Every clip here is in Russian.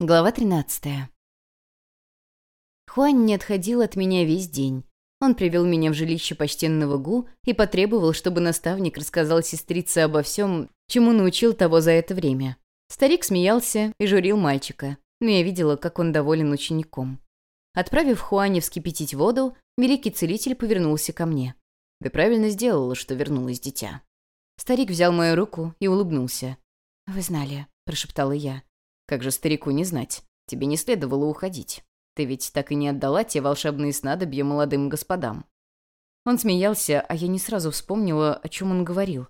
Глава 13. Хуань не отходил от меня весь день. Он привел меня в жилище почтенного Гу и потребовал, чтобы наставник рассказал сестрице обо всем, чему научил того за это время. Старик смеялся и журил мальчика, но я видела, как он доволен учеником. Отправив Хуане вскипятить воду, великий целитель повернулся ко мне. «Ты правильно сделала, что вернулась дитя». Старик взял мою руку и улыбнулся. «Вы знали», — прошептала я. Как же старику не знать? Тебе не следовало уходить. Ты ведь так и не отдала те волшебные снадобья молодым господам». Он смеялся, а я не сразу вспомнила, о чем он говорил.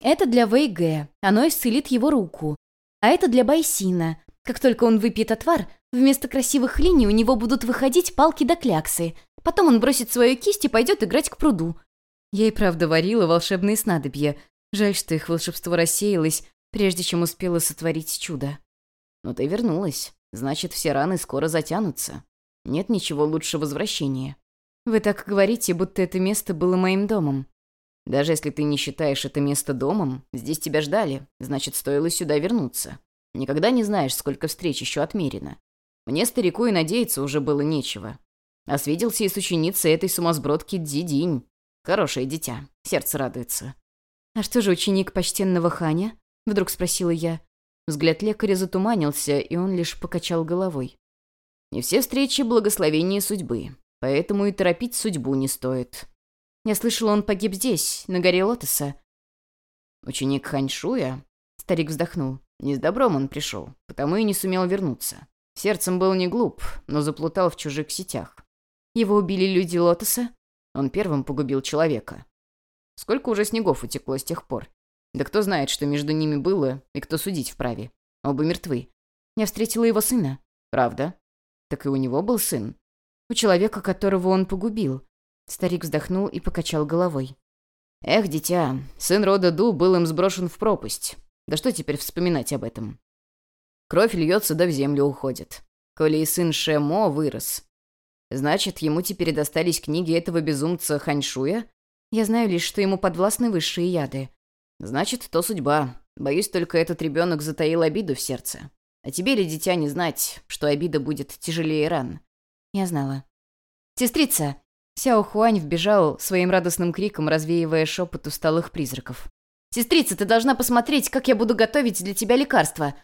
«Это для Вейге. Оно исцелит его руку. А это для Байсина. Как только он выпьет отвар, вместо красивых линий у него будут выходить палки до кляксы. Потом он бросит свою кисть и пойдет играть к пруду». Я и правда варила волшебные снадобья. Жаль, что их волшебство рассеялось, прежде чем успела сотворить чудо. Но ты вернулась. Значит, все раны скоро затянутся. Нет ничего лучше возвращения. Вы так говорите, будто это место было моим домом. Даже если ты не считаешь это место домом, здесь тебя ждали, значит, стоило сюда вернуться. Никогда не знаешь, сколько встреч еще отмерено. Мне, старику, и надеяться уже было нечего. А свиделся и с ученицей этой сумасбродки Дзидинь. Хорошее дитя, сердце радуется. А что же ученик почтенного Ханя? — вдруг спросила я. Взгляд лекаря затуманился, и он лишь покачал головой. «Не все встречи — благословение судьбы, поэтому и торопить судьбу не стоит. Я слышала, он погиб здесь, на горе Лотоса». «Ученик Ханьшуя?» — старик вздохнул. «Не с добром он пришел, потому и не сумел вернуться. Сердцем был не глуп, но заплутал в чужих сетях. Его убили люди Лотоса? Он первым погубил человека. Сколько уже снегов утекло с тех пор? Да кто знает, что между ними было и кто судить вправе. Оба мертвы. Я встретила его сына. Правда? Так и у него был сын. У человека, которого он погубил. Старик вздохнул и покачал головой. Эх, дитя, сын рода Ду был им сброшен в пропасть. Да что теперь вспоминать об этом? Кровь льется, да в землю уходит. Коли и сын Шемо вырос. Значит, ему теперь достались книги этого безумца Ханьшуя? Я знаю лишь, что ему подвластны высшие яды. Значит, то судьба. Боюсь, только этот ребенок затаил обиду в сердце. А тебе ли, дитя, не знать, что обида будет тяжелее ран? Я знала. «Сестрица!» Сяо Хуань вбежал своим радостным криком, развеивая шепот усталых призраков. «Сестрица, ты должна посмотреть, как я буду готовить для тебя лекарство!»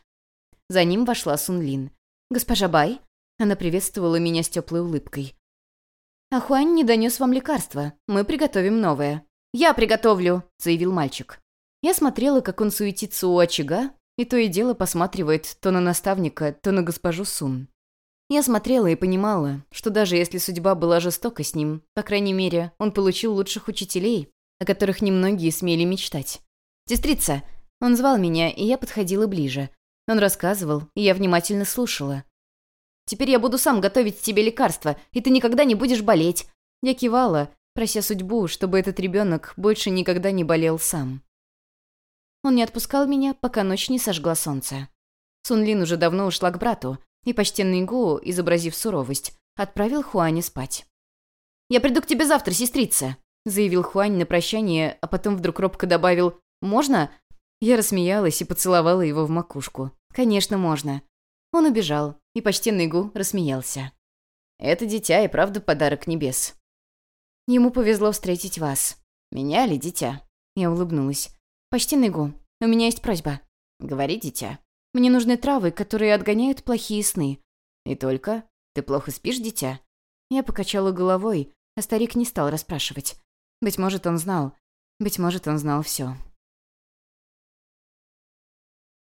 За ним вошла Сун Лин. «Госпожа Бай?» Она приветствовала меня с теплой улыбкой. «А Хуань не донес вам лекарство. Мы приготовим новое». «Я приготовлю», — заявил мальчик. Я смотрела, как он суетится у очага, и то и дело посматривает то на наставника, то на госпожу Сун. Я смотрела и понимала, что даже если судьба была жестока с ним, по крайней мере, он получил лучших учителей, о которых немногие смели мечтать. «Сестрица!» Он звал меня, и я подходила ближе. Он рассказывал, и я внимательно слушала. «Теперь я буду сам готовить тебе лекарства, и ты никогда не будешь болеть!» Я кивала, прося судьбу, чтобы этот ребенок больше никогда не болел сам. Он не отпускал меня, пока ночь не сожгла солнце. Сунлин уже давно ушла к брату, и почтенный Гу, изобразив суровость, отправил Хуани спать. «Я приду к тебе завтра, сестрица», — заявил Хуань на прощание, а потом вдруг робко добавил «Можно?» Я рассмеялась и поцеловала его в макушку. «Конечно, можно». Он убежал, и почтенный Гу рассмеялся. «Это дитя и правда подарок небес». «Ему повезло встретить вас». «Меня ли, дитя?» Я улыбнулась. «Почти Негу, у меня есть просьба». «Говори, дитя». «Мне нужны травы, которые отгоняют плохие сны». «И только? Ты плохо спишь, дитя?» Я покачала головой, а старик не стал расспрашивать. Быть может, он знал. Быть может, он знал все.